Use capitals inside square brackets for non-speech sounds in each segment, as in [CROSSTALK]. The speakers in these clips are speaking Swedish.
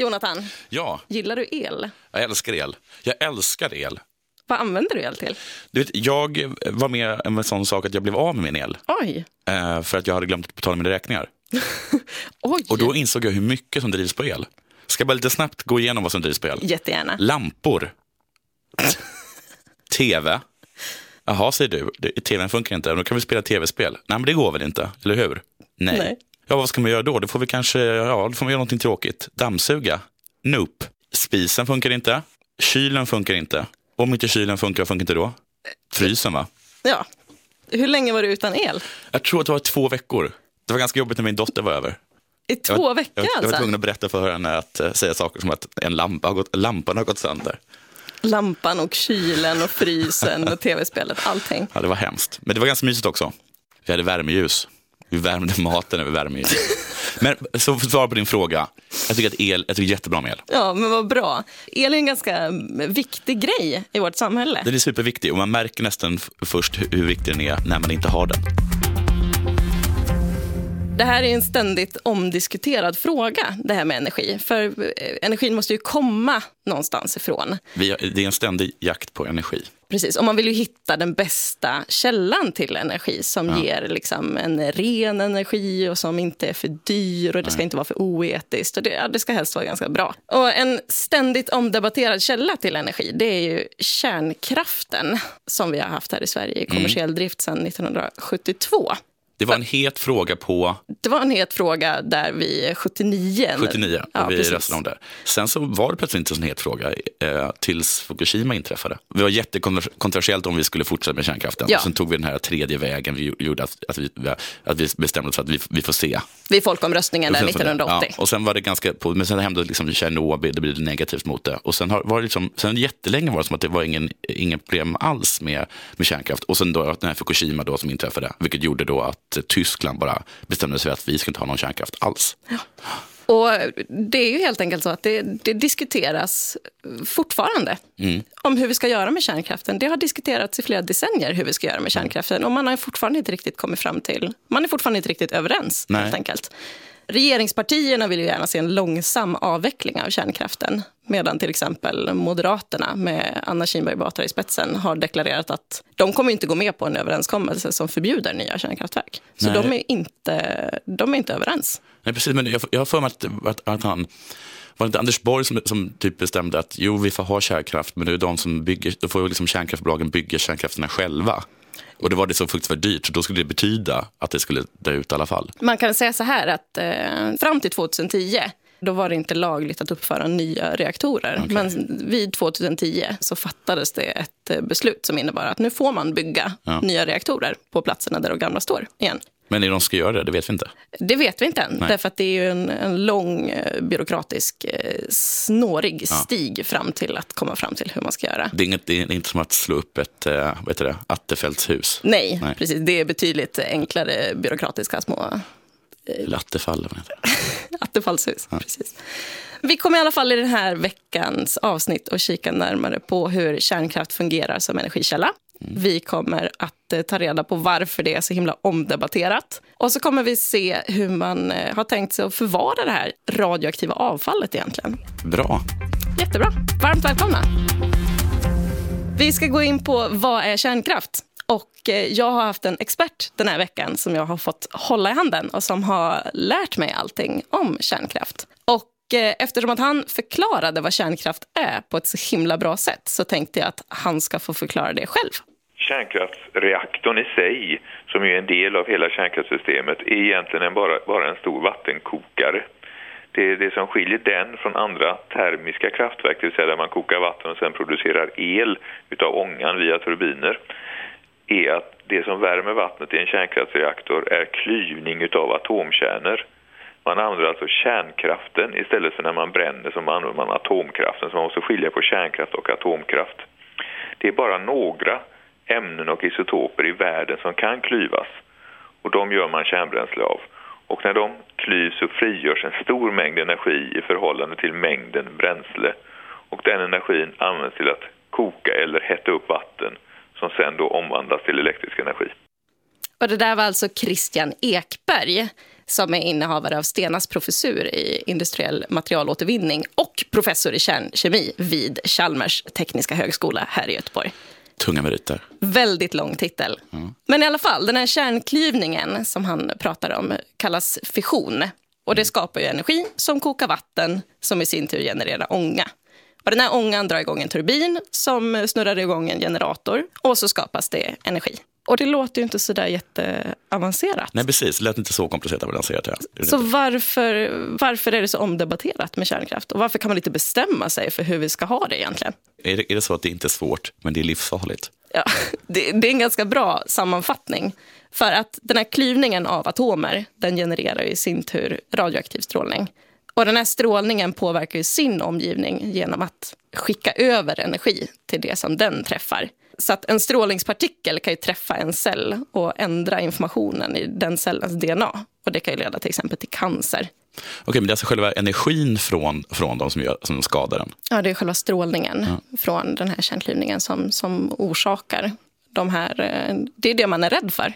Jonathan, Ja, gillar du el? jag älskar el. Jag älskar el. Vad använder du el till? Du vet, jag var med om en sån sak att jag blev av med min el Oj, eh, för att jag hade glömt att betala mina räkningar. [LAUGHS] oj. Och då insåg jag hur mycket som drivs på el. Ska jag bara lite snabbt gå igenom vad som drivs på el? Jättegärna. Lampor. [LAUGHS] Tv. Jaha, säger du. TVn funkar inte. Då kan vi spela tv-spel. Nej, men det går väl inte, eller hur? Nej. Nej. Ja, vad ska man göra då? Då får vi kanske, ja, då får man göra någonting tråkigt. Dammsuga. Nope. Spisen funkar inte. Kylen funkar inte. Om inte kylen funkar, funkar inte då? Frysen, va? Ja. Hur länge var du utan el? Jag tror att det var två veckor. Det var ganska jobbigt när min dotter var över. I Jag två var, veckor jag, var- jag var alltså? tvungen att berätta för henne att eh, säga saker som att en lampa har gått, lampan har gått sönder. Lampan och kylen och frysen och [LAUGHS] tv-spelet, allting. Ja, det var hemskt. Men det var ganska mysigt också. Vi hade värmeljus. Vi värmde maten över värmeljus. Men så för att svara på din fråga. Jag tycker att el, jag tycker jättebra med el. Ja, men vad bra. El är en ganska viktig grej i vårt samhälle. Den är superviktig och man märker nästan först hur, hur viktig den är när man inte har den. Det här är en ständigt omdiskuterad fråga, det här med energi. För eh, energin måste ju komma någonstans ifrån. Det är en ständig jakt på energi. Precis, och man vill ju hitta den bästa källan till energi som ger liksom en ren energi och som inte är för dyr och det ska inte vara för oetiskt. Och det, ja, det ska helst vara ganska bra. Och en ständigt omdebatterad källa till energi det är ju kärnkraften som vi har haft här i Sverige i kommersiell drift sedan 1972. Det var en het fråga på Det var en het fråga där vi 79... 79 och Ja, vi precis. röstade om det. Sen så var det plötsligt inte en sån het fråga eh, tills Fukushima inträffade. Det var jättekontroversiellt om vi skulle fortsätta med kärnkraften. Ja. Och sen tog vi den här tredje vägen. Vi gjorde att, att, vi, att vi bestämde oss för att vi, vi får se. Vid folkomröstningen där Och sen får det- 1980. Ja, och sen var det ganska, men sen hände liksom Tjernobyl, det blev negativt mot det. Och sen har, var det liksom, sen jättelänge var det som att det var ingen, ingen problem alls med, med kärnkraft. Och sen då den här Fukushima då som inträffade, vilket gjorde då att Tyskland bara bestämde sig för att vi ska inte ha någon kärnkraft alls. Och det är ju helt enkelt så att det, det diskuteras fortfarande Mm. om hur vi ska göra med kärnkraften. Det har diskuterats i flera decennier hur vi ska göra med kärnkraften och man har fortfarande inte riktigt kommit fram till, man är fortfarande inte riktigt överens Nej. helt enkelt. Regeringspartierna vill ju gärna se en långsam avveckling av kärnkraften medan till exempel Moderaterna med Anna Kinberg Batra i spetsen har deklarerat att de kommer inte gå med på en överenskommelse som förbjuder nya kärnkraftverk. Så Nej. de är, inte, de är inte överens. Nej, precis, men jag, jag har för mig att, att, att han, var det inte Anders Borg som, som typ bestämde att jo, vi får ha kärnkraft, men det är de som bygger, då får liksom kärnkraftbolagen bygga kärnkrafterna själva. Och det var det så fruktansvärt dyrt, så då skulle det betyda att det skulle dö ut i alla fall. Man kan säga så här att eh, fram till 2010 då var det inte lagligt att uppföra nya reaktorer. Okej. Men vid 2010 så fattades det ett eh, beslut som innebar att nu får man bygga Ja. nya reaktorer på platserna där de gamla står igen. Men när de ska göra det, det vet vi inte. Det vet vi inte än, Nej. därför att det är ju en, en lång eh, byråkratisk, eh, snårig stig fram till att komma fram till hur man ska göra. Det är, inget, det är inte som att slå upp ett eh, heter det, Attefälts hus. Nej, Nej. precis. Det är betydligt enklare byråkratiska små Eller Attefall. heter det. [LAUGHS] Attefallshus. Precis. Vi kommer i alla fall i den här veckans avsnitt att kika närmare på hur kärnkraft fungerar som energikälla. Vi kommer att eh, ta reda på varför det är så himla omdebatterat. Och så kommer vi se hur man eh, har tänkt sig att förvara det här radioaktiva avfallet egentligen. Bra. Jättebra. Varmt välkomna. Vi ska gå in på vad är kärnkraft? Och eh, jag har haft en expert den här veckan som jag har fått hålla i handen och som har lärt mig allting om kärnkraft. Och Eh, eftersom att han förklarade vad kärnkraft är på ett så himla bra sätt så tänkte jag att han ska få förklara det själv. Kärnkraftsreaktorn i sig, som ju är en del av hela kärnkraftssystemet, är egentligen bara, bara en stor vattenkokare. Det, det som skiljer den från andra termiska kraftverk, det vill säga där man kokar vatten och sen producerar el utav ångan via turbiner, är att det som värmer vattnet i en kärnkraftsreaktor är klyvning utav atomkärnor. Man använder alltså kärnkraften istället för när man bränner så använder man atomkraften. Så man måste skilja på kärnkraft och atomkraft. Det är bara några ämnen och isotoper i världen som kan klyvas. Och de gör man kärnbränsle av. Och när de klyvs så frigörs en stor mängd energi i förhållande till mängden bränsle. Och den energin används till att koka eller hetta upp vatten som sen då omvandlas till elektrisk energi. Och det där var alltså Christian Ekberg som är innehavare av Stenas professur i industriell materialåtervinning och professor i kärnkemi vid Chalmers tekniska högskola här i Göteborg. Tunga meriter. Väldigt lång titel. Mm. Men i alla fall, den här kärnklyvningen som han pratar om kallas fission. Och det skapar ju energi som kokar vatten som i sin tur genererar ånga. Och den här ångan drar igång en turbin som snurrar igång en generator och så skapas det energi. Och det låter ju inte så där jätteavancerat. Nej, precis. Det lät inte så komplicerat avancerat. Ja. Så varför, varför är det så omdebatterat med kärnkraft? Och varför kan man inte bestämma sig för hur vi ska ha det egentligen? Är det, är det så att det inte är svårt, men det är livsfarligt? Ja, [LAUGHS] det, det är en ganska bra sammanfattning. För att den här klyvningen av atomer, den genererar i sin tur radioaktiv strålning. Och den här strålningen påverkar ju sin omgivning genom att skicka över energi till det som den träffar. Så att en strålningspartikel kan ju träffa en cell och ändra informationen i den cellens DNA. Och det kan ju leda till exempel till cancer. Okej, men det är alltså själva energin från, från dem som, gör, som skadar den? Ja, det är själva strålningen ja. från den här kärnklyvningen som, som orsakar de här... Eh, det är det man är rädd för,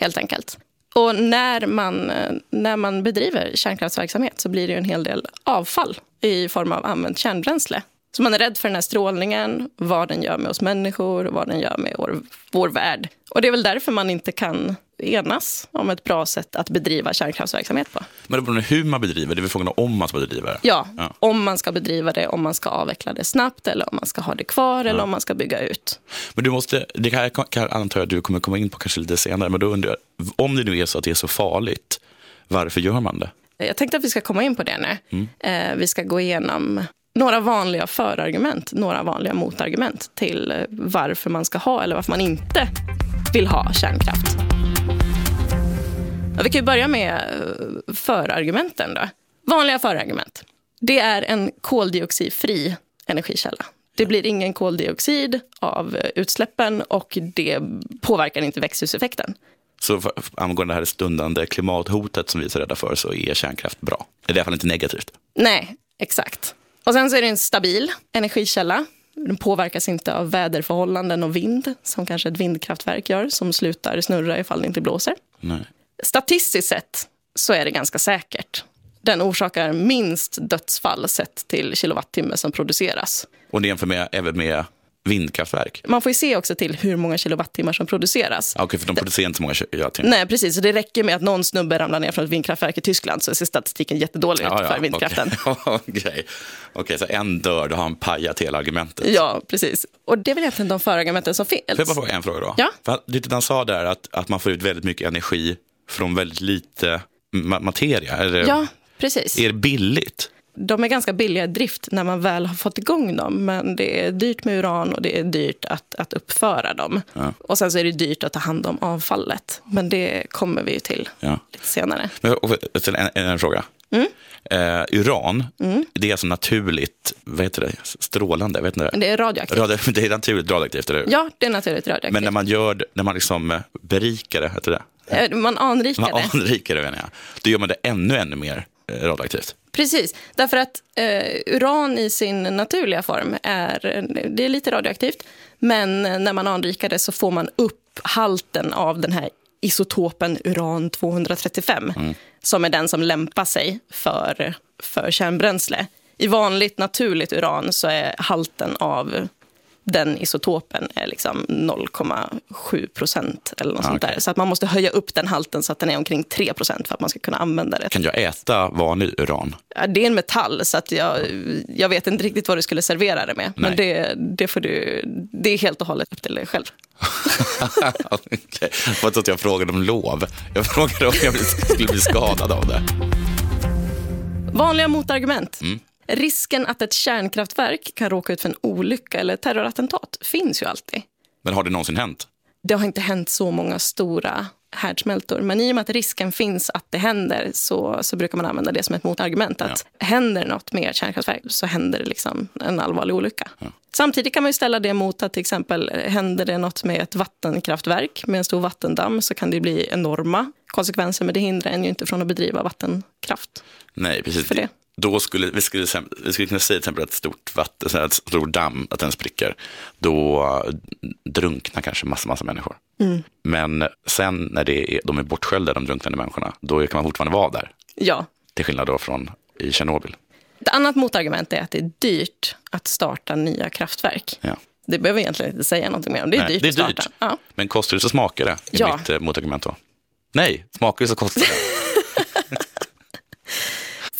helt enkelt. Och när man, när man bedriver kärnkraftsverksamhet så blir det en hel del avfall i form av använt kärnbränsle. Så man är rädd för den här strålningen, vad den gör med oss människor och vad den gör med vår, vår värld. Och det är väl därför man inte kan enas om ett bra sätt att bedriva kärnkraftsverksamhet på. Men det beror hur man bedriver det, är frågan om man ska bedriva det? Ja, ja, om man ska bedriva det, om man ska avveckla det snabbt eller om man ska ha det kvar ja. eller om man ska bygga ut. Men du måste, det här kan, antar jag att du kommer komma in på kanske lite senare, men då undrar jag, om det nu är så att det är så farligt, varför gör man det? Jag tänkte att vi ska komma in på det nu. Mm. Eh, vi ska gå igenom några vanliga förargument, några vanliga motargument till eh, varför man ska ha eller varför man inte vill ha kärnkraft. Vi kan börja med eh, förargumenten. Då. Vanliga förargument. Det är en koldioxidfri energikälla. Det blir ingen koldioxid av eh, utsläppen och det påverkar inte växthuseffekten. Så angående det här stundande klimathotet som vi är så rädda för så är kärnkraft bra? Det är i alla fall inte negativt? Nej, exakt. Och sen så är det en stabil energikälla. Den påverkas inte av väderförhållanden och vind som kanske ett vindkraftverk gör som slutar snurra ifall det inte blåser. Nej. Statistiskt sett så är det ganska säkert. Den orsakar minst dödsfall sett till kilowattimme som produceras. Och det jämför med, även med vindkraftverk. Man får ju se också till hur många kilowattimmar som produceras. Okej, okay, för de producerar inte så många kilowattimmar. Nej, precis. Så det räcker med att någon snubbe ramlar ner från ett vindkraftverk i Tyskland så ser statistiken jättedålig ut ja, för vindkraften. Okej, [LAUGHS] okay. okay, så en dör, då har han pajat hela argumentet. Ja, precis. Och det är väl egentligen de förargumenten som finns. Får jag bara fråga en fråga då? Ja. För det han sa där att, att man får ut väldigt mycket energi från väldigt lite materia. Eller, ja, precis. Är det billigt? De är ganska billiga i drift när man väl har fått igång dem. Men det är dyrt med uran och det är dyrt att, att uppföra dem. Ja. Och sen så är det dyrt att ta hand om avfallet. Men det kommer vi till ja. lite senare. Men, en, en, en fråga. Mm. Uh, uran, mm. det är alltså naturligt vad heter det, strålande? Vet det? det är radioaktivt. Radio, [LAUGHS] det är naturligt radioaktivt, eller Ja, det är naturligt radioaktivt. Men när man gör när man liksom eh, berikar det, heter det? Eh, man anrikar man det. Anrikar det, menar jag. Då gör man det ännu, ännu mer radioaktivt. Precis, därför att eh, uran i sin naturliga form är, det är lite radioaktivt. Men när man anrikar det så får man upp halten av den här isotopen uran-235 mm. som är den som lämpar sig för, för kärnbränsle. I vanligt naturligt uran så är halten av den isotopen är liksom 0,7 procent eller något ah, sånt där. Så att man måste höja upp den halten så att den är omkring 3 procent för att man ska kunna använda det. Kan jag äta vanlig uran? Det är en metall så att jag, jag vet inte riktigt vad du skulle servera det med. Nej. Men det, det, får du, det är helt och hållet upp till dig själv. [LAUGHS] okay. Vad att jag frågade om lov. Jag frågade om jag skulle bli skadad av det. Vanliga motargument. Mm. Risken att ett kärnkraftverk kan råka ut för en olycka eller terrorattentat finns ju alltid. Men har det någonsin hänt? Det har inte hänt så många stora härdsmältor. Men i och med att risken finns att det händer så, så brukar man använda det som ett motargument. Att ja. händer något med kärnkraftverk så händer det liksom en allvarlig olycka. Ja. Samtidigt kan man ställa det mot att till exempel händer det något med ett vattenkraftverk med en stor vattendamm så kan det bli enorma konsekvenser. Men det hindrar en ju inte från att bedriva vattenkraft. Nej, precis. För det då skulle vi, skulle, vi skulle kunna säga till exempel att ett stort vatten, ett stor damm, att den spricker, då eh, drunknar kanske massa, massa människor. Mm. Men sen när det är, de är bortsköljda, de drunknande människorna, då kan man fortfarande vara där. Ja. Till skillnad då från i Tjernobyl. Ett annat motargument är att det är dyrt att starta nya kraftverk. Ja. Det behöver egentligen inte säga någonting mer om. Det är Nej, dyrt det är att starta. dyrt. Ja. Men kostar det så smakar det, är Ja. mitt eh, motargument då. Nej, smakar det så kostar det. [LAUGHS]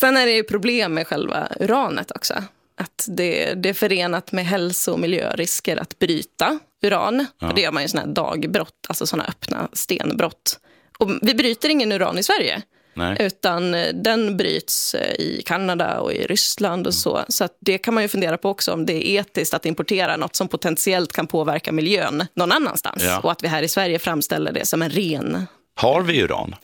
Sen är det ju problem med själva uranet också. Att det, det är förenat med hälso och miljörisker att bryta uran. För det gör man ju såna här dagbrott, alltså såna öppna stenbrott. Och vi bryter ingen uran i Sverige. Nej. Utan eh, den bryts eh, i Kanada och i Ryssland och så. Så att det kan man ju fundera på också om det är etiskt att importera något som potentiellt kan påverka miljön någon annanstans. Ja. Och att vi här i Sverige framställer det som en ren... Har vi uran?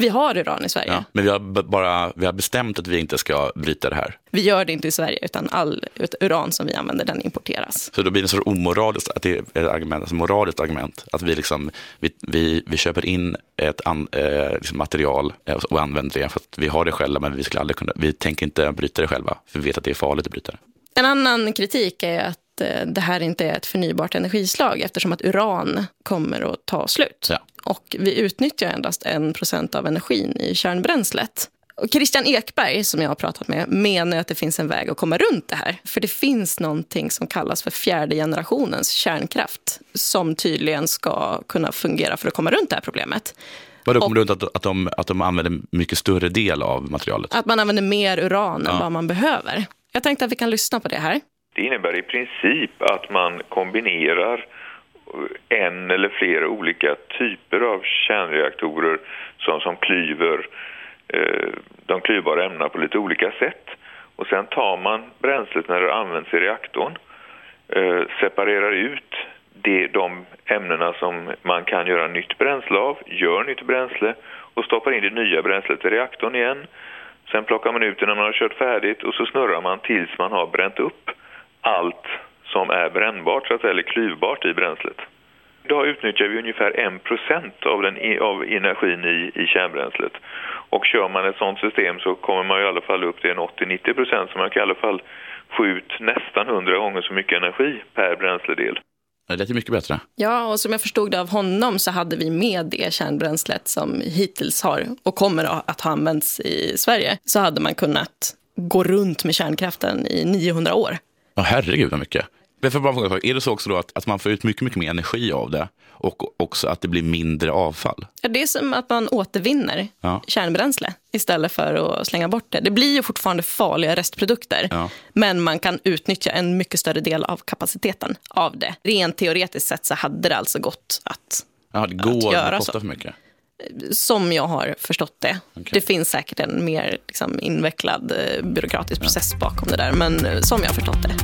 Vi har uran i Sverige. Ja. Men vi har, bara, vi har bestämt att vi inte ska bryta det här. Vi gör det inte i Sverige, utan all uran som vi använder den importeras. Så då blir det så omoraliskt, att det är ett argument, alltså moraliskt argument, att vi, liksom, vi, vi, vi köper in ett an, eh, liksom material eh, och använder det för att vi har det själva, men vi, skulle aldrig kunna, vi tänker inte bryta det själva, för vi vet att det är farligt att bryta det. En annan kritik är att eh, det här inte är ett förnybart energislag eftersom att uran kommer att ta slut. Ja. Och vi utnyttjar endast 1% av energin i kärnbränslet. Och Christian Ekberg, som jag har pratat med, menar att det finns en väg att komma runt det här. För det finns någonting som kallas för fjärde generationens kärnkraft som tydligen ska kunna fungera för att komma runt det här problemet. Vadå, kommer du runt att, att, de, att de använder mycket större del av materialet? Att man använder mer uran än Ja. vad man behöver. Jag tänkte att vi kan lyssna på det här. Det innebär i princip att man kombinerar eh, en eller flera olika typer av kärnreaktorer som, som klyver eh, de klyvbara ämnena på lite olika sätt. Och sen tar man bränslet när det används i reaktorn, eh, separerar ut det, de ämnena som man kan göra nytt bränsle av, gör nytt bränsle och stoppar in det nya bränslet i reaktorn igen. Sen plockar man ut det när man har kört färdigt och så snurrar man tills man har bränt upp allt som är brännbart, så att säga, eller klyvbart i bränslet. Idag utnyttjar vi ungefär 1 av, den, av energin i, i kärnbränslet. Och kör man ett sånt system så kommer man i alla fall upp till en 80-90% så man kan i alla fall få ut nästan 100 gånger så mycket energi per bränsledel. Det lät ju mycket bättre. Ja, och som jag förstod det av honom så hade vi med det kärnbränslet som hittills har och kommer att ha använts i Sverige, så hade man kunnat gå runt med kärnkraften i 900 år. Ja, herregud vad mycket. Men för bara fråga, är det så också då att, att man får ut mycket, mycket mer energi av det och också att det blir mindre avfall? Ja, Det är som att man återvinner Ja. kärnbränsle istället för att slänga bort det. Det blir ju fortfarande farliga restprodukter, Ja. men man kan utnyttja en mycket större del av kapaciteten av det. Rent teoretiskt sett så hade det alltså gått att Ja, det går, men göra kostar så. för mycket. Som jag har förstått det. Okej. Det finns säkert en mer liksom, invecklad eh, byråkratisk process bakom det där, men eh, som jag har förstått det.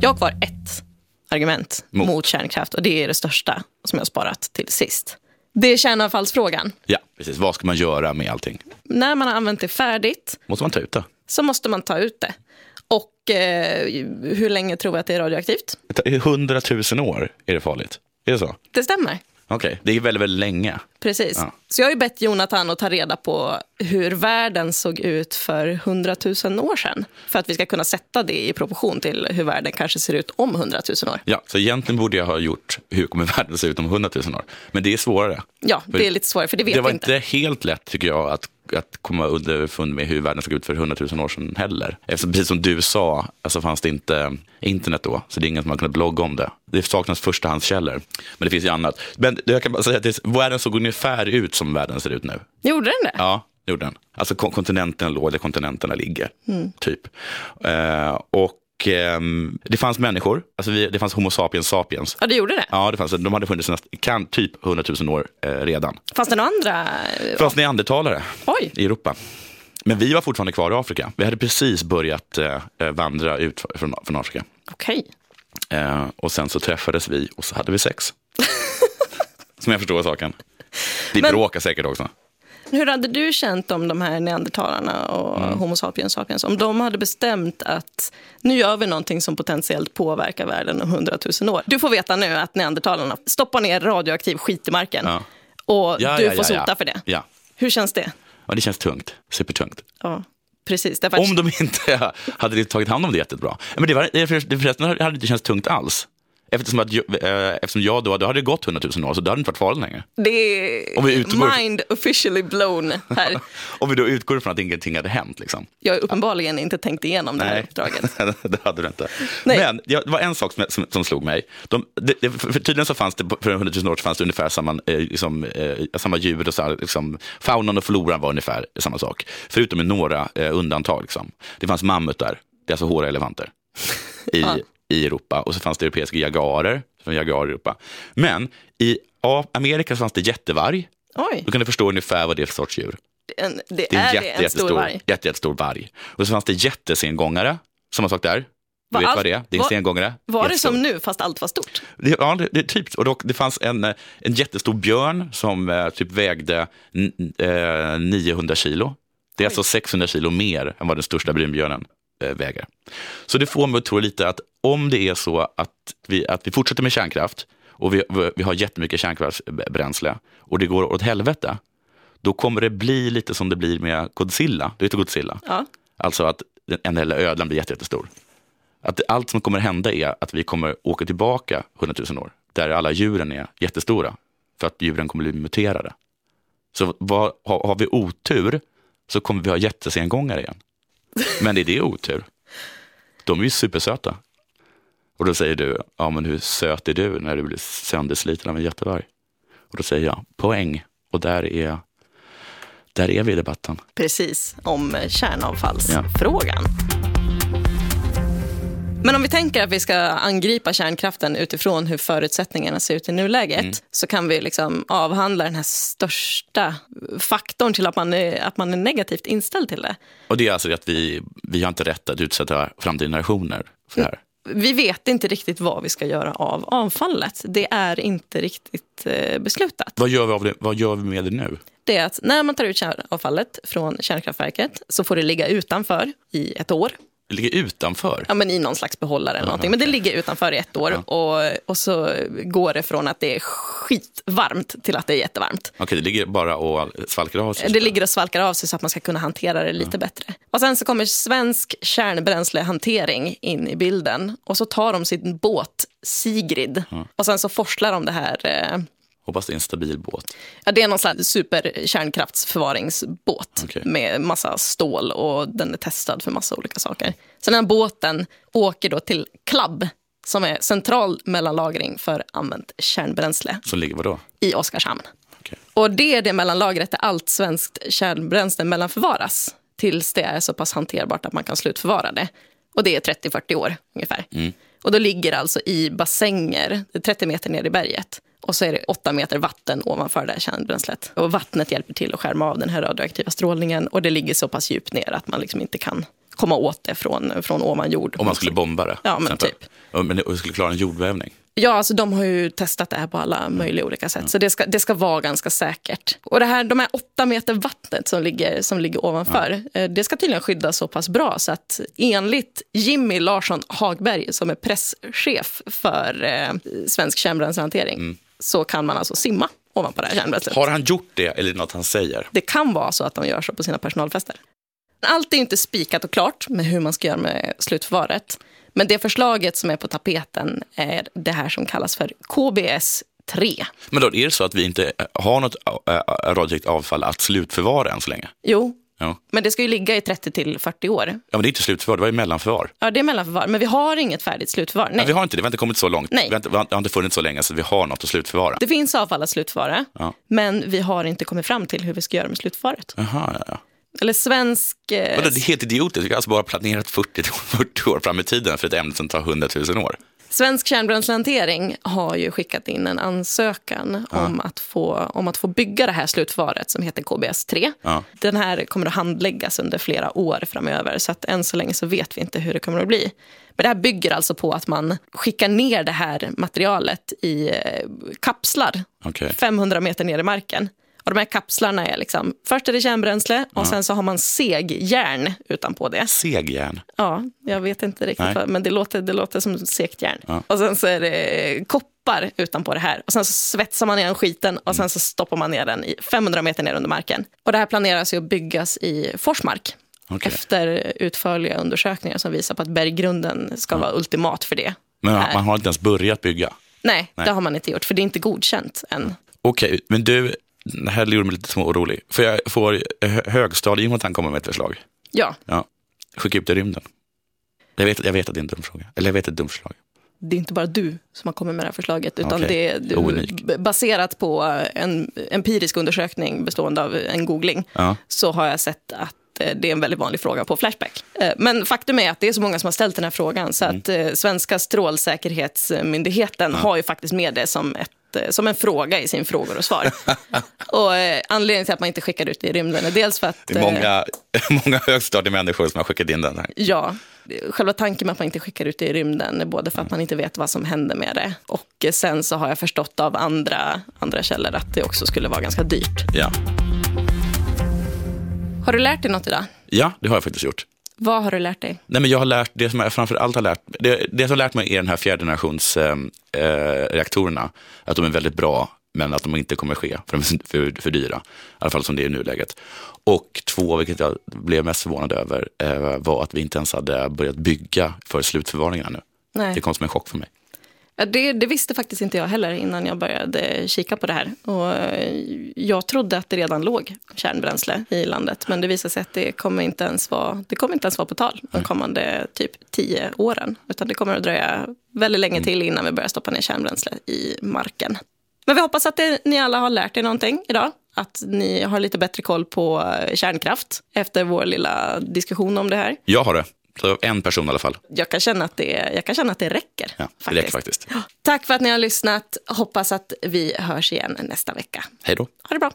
Jag har kvar ett argument Mot. mot, kärnkraft och det är det största som jag har sparat till sist. Det är kärnavfallsfrågan. Ja, precis. Vad ska man göra med allting? När man har använt det färdigt Måste man ta ut det? så måste man ta ut det. Och eh, hur länge tror jag att det är radioaktivt? I 100 000 år är det farligt. Är det så? Det stämmer. Okej, det är väldigt, väldigt länge. Precis. Ja. Så jag har ju bett Jonathan att ta reda på hur världen såg ut för 100 000 år sedan. För att vi ska kunna sätta det i proportion till hur världen kanske ser ut om 100 000 år. Ja, så egentligen borde jag ha gjort hur kommer världen se ut om 100 000 år. Men det är svårare. Ja, det är lite svårare, för det vet det var inte. helt lätt tycker jag att, att komma underfund med hur världen såg ut för 100 000 år sedan heller. Eftersom precis som du sa, alltså fanns det inte internet då, så det är ingen som har kunnat blogga om det. Det saknas förstahandskällor, men det finns ju annat. Men jag kan bara säga att världen såg ungefär ut som världen ser ut nu. Gjorde den det? Ja, det gjorde den. Alltså kon- kontinenterna låg där kontinenterna ligger, Mm. typ. Eh, och ehm, det fanns människor, alltså vi, det fanns Homo sapiens sapiens. Ja, det gjorde det. Ja, det fanns, de hade funnits kan, typ 100 000 år eh, redan. Fanns det några andra? Det fanns neandertalare Oj, i Europa. Men vi var fortfarande kvar i Afrika. Vi hade precis börjat eh, eh, vandra ut från, från Afrika. okej. Eh, och sen så träffades vi och så hade vi sex. [LAUGHS] Som jag förstår saken. Vi [LAUGHS] Men- bråkar säkert också. Hur hade du känt om de här neandertalarna och Mm. Homo sapiens sapiens, om de hade bestämt att nu gör vi någonting som potentiellt påverkar världen om 100 000 år. Du får veta nu att neandertalarna stoppar ner radioaktiv skit i marken Ja. och Ja, du ja, får sota för det. Hur känns det? ja, det känns tungt. Supertungt. Ja. Precis. Därför Om de inte [LAUGHS] hade tagit hand om det jättebra. Men det, var, det förresten hade det inte känts tungt alls. Eftersom, att, jag- eh, eftersom jag då, då hade det gått 100 000 år, så det hade inte varit farligt längre. Det är Om vi utgår- mind officially blown här. [LAUGHS] Om vi då utgår från att ingenting hade hänt. Liksom. Jag har uppenbarligen inte tänkt igenom det här uppdraget. [LAUGHS] det hade du inte. Nej. Men ja, det var en sak som, som, som slog mig. De, det, det, för, för tydligen så fanns det, för 100 000 år så fanns det ungefär samma, eh, liksom, eh, samma djur och så här, liksom, faunan och floran var ungefär samma sak. Förutom med några eh, undantag. Liksom. Det fanns mammutar, det är alltså håriga elefanter, i, Ja. I Europa. Och så fanns det europeiska jagarer, från jagar i Europa. Men i Amerika så fanns det jättevarg. Oj, Då kan du förstå ungefär vad det är för sorts djur. en, det, Det är är jätte, det en stor jättestor, varg. jätte, jättestor varg. Och så fanns det jättesengångare, samma sak där. Du vet vad det är? Det är en sengångare. Var det som nu, fast allt var stort? Det, ja, det, det, typ. Och då, det fanns en, en jättestor björn som eh, typ vägde n- eh, 900 kilo. Det är alltså 600 kilo mer än vad den största brunbjörnen eh, väger. Så det får mig att tro lite att om det är så att vi, att vi fortsätter med kärnkraft och vi, vi- har jättemycket kärnkraftsbränsle och det går åt helvete, då kommer det bli lite som det blir med Godzilla. Du vet Godzilla? Ja. Alltså att en hela ödlan blir jätte- jättestor. Att allt som kommer hända är att vi kommer åka tillbaka 100 000 år, där alla djuren är jättestora, för att djuren kommer bli muterade. Så vad, har, har vi otur så kommer vi ha jättesengångare igen. Men är det otur? De är ju supersöta. Och då säger du, ja men hur söt är du när du blir söndersliten av en jättevarg? Och då säger jag, poäng. Och där är, där är vi i debatten. Precis, om kärnavfallsfrågan. Men om vi tänker att vi ska angripa kärnkraften utifrån hur förutsättningarna ser ut i nuläget Mm. så kan vi liksom avhandla den här största faktorn till att man, är, att man är negativt inställd till det. Och det är alltså att vi, vi har inte rätt att utsätta framtida generationer för det här. Vi vet inte riktigt vad vi ska göra av avfallet. Det är inte riktigt eh, beslutat. Vad gör, vi av det, vad gör vi med det nu? Det är att när man tar ut kärnavfallet från kärnkraftverket så får det ligga utanför i ett år. Ligger utanför. Ja, men I någon slags behållare eller någonting. Men det ligger utanför i ett år och, och så går det från att det är skitvarmt till att det är jättevarmt. Okej, det ligger bara och svalkar av sig. Det ligger och svalkar av sig så att man ska kunna hantera det lite bättre. Och Sen så kommer svensk kärnbränslehantering in i bilden och så tar de sin båt Sigrid och sen så forslar de det här eh, Hoppas det är en stabil båt. Ja, det är någon slags superkärnkraftsförvaringsbåt Okej. med massa stål och den är testad för massa olika saker. Så den här båten åker då till Clab som är central mellanlagring för använt kärnbränsle Som ligger vadå? i Oskarshamn. Okej. Och det är det mellanlagret där allt svenskt kärnbränsle mellanförvaras tills det är så pass hanterbart att man kan slutförvara det. Och det är 30-40 år ungefär. Och då ligger alltså i bassänger, 30 meter ner i berget. Och så är det 8 meter vatten ovanför det här kärnbränslet. Och vattnet hjälper till att skärma av den här radioaktiva strålningen. Och det ligger så pass djupt ner att man liksom inte kan komma åt det från, från ovan jord. Om man skulle bomba det? Ja, men typ. Ja, Men det skulle klara en jordbävning? Ja, alltså de har ju testat det här på alla möjliga olika sätt. Så det ska, det ska vara ganska säkert. Och det här, de här åtta meter vattnet som ligger, som ligger ovanför, eh, det ska tydligen skyddas så pass bra så att enligt Jimmy Larsson Hagberg, som är presschef för eh, Svensk kärnbränslehantering, så kan man alltså simma ovanpå det här kärnbränslet. Har han gjort det eller något han säger? Det kan vara så att de gör så på sina personalfester. Allt är inte spikat och klart med hur man ska göra med slutförvaret. Men det förslaget som är på tapeten är det här som kallas för KBS 3. Men då är det så att vi inte eh, har något äh, radioaktivt avfall att slutförvara än så länge? Jo, Ja. men det ska ju ligga i 30 till 40 år. ja, men det är inte slutförvar, det var ju mellanförvar. Ja, det är mellanförvar, men vi har inget färdigt slutförvar. Nej. Ja, vi har inte det, vi har inte kommit så långt. Nej. Vi, har inte, vi har inte funnits så länge så vi har något att slutförvara. Det finns avfall att slutförvara, Ja. men vi har inte kommit fram till hur vi ska göra med slutförvaret. Jaha, ja, ja. Eller svensk... Eh, Vadå, det är helt idiotiskt. Vi har alltså bara planerat 40, 40 år fram i tiden för ett ämne som tar 100 000 år. Svensk kärnbränslehantering har ju skickat in en ansökan om, att få, om att få bygga det här slutförvaret som heter KBS-3. Ja. Den här kommer att handläggas under flera år framöver så att än så länge så vet vi inte hur det kommer att bli. Men det här bygger alltså på att man skickar ner det här materialet i eh, kapslar Okej. 500 meter ner i marken. Och de här kapslarna är liksom, först är det kärnbränsle och sen så har man segjärn utanpå det. Segjärn. Ja, jag vet inte riktigt, vad, men det låter, det låter som segt järn. Ja. Och sen så är det koppar utanpå det här. Och sen så svetsar man ner skiten och sen så stoppar man ner den i 500 meter ner under marken. Och det här planeras ju att byggas i Forsmark Okej. efter utförliga undersökningar som visar på att berggrunden ska vara ultimat för det. Men Här. man har inte ens börjat bygga. Nej, Nej. det har man inte gjort, för det är inte godkänt än. Okej, men du, det här gjorde mig lite småorolig. För jag får hö- högstadiejonathan komma med ett förslag. Ja, Ja. Skicka upp det i rymden. Jag vet, jag vet att det är en dum fråga. Eller jag vet att det är ett dumt förslag. det är inte bara du som har kommit med det här förslaget, utan Okej. det är du, baserat på en empirisk undersökning bestående av en googling, Ja. så har jag sett att eh, det är en väldigt vanlig fråga på Flashback. Eh, Men faktum är att det är så många som har ställt den här frågan, så att eh, svenska strålsäkerhetsmyndigheten har ju faktiskt med det som ett som en fråga i sin frågor och svar. [LAUGHS] och eh, anledningen till att man inte skickar ut det i rymden är dels för att... Det är eh, många, [LAUGHS] många högstadiemänniskor som har skickat in den här. Ja, själva tanken med att man inte skickar ut det i rymden är både för att man inte vet vad som händer med det och sen så har jag förstått av andra, andra källor att det också skulle vara ganska dyrt. Ja. Har du lärt dig något idag? ja, det har jag faktiskt gjort. Vad har du lärt dig? Nej, men jag har lärt, det som jag framför allt har lärt, det, det som har lärt mig är den här fjärde generations eh, eh, reaktorerna. Att de är väldigt bra, men att de inte kommer ske, för de är [LAUGHS] för, för dyra. I alla fall som det är i nuläget. Och två, vilket jag blev mest förvånad över, eh, var att vi inte ens hade börjat bygga för slutförvaringen ännu. Nej. Det kom som en chock för mig. Det, det visste faktiskt inte jag heller innan jag började kika på det här. Och eh, jag trodde att det redan låg kärnbränsle i landet, men det visade sig att det kommer inte ens vara, det kommer inte ens vara på tal de kommande typ tio åren. Utan det kommer att dröja väldigt länge till innan vi börjar stoppa ner kärnbränsle i marken. Men vi hoppas att det, ni alla har lärt er någonting idag. Att ni har lite bättre koll på eh, kärnkraft efter vår lilla diskussion om det här. Jag har det. Så en person i alla fall. Jag kan känna att det, jag kan känna att det räcker. Ja, det räcker faktiskt. Tack för att ni har lyssnat. Hoppas att vi hörs igen nästa vecka. Hej då. Ha det bra.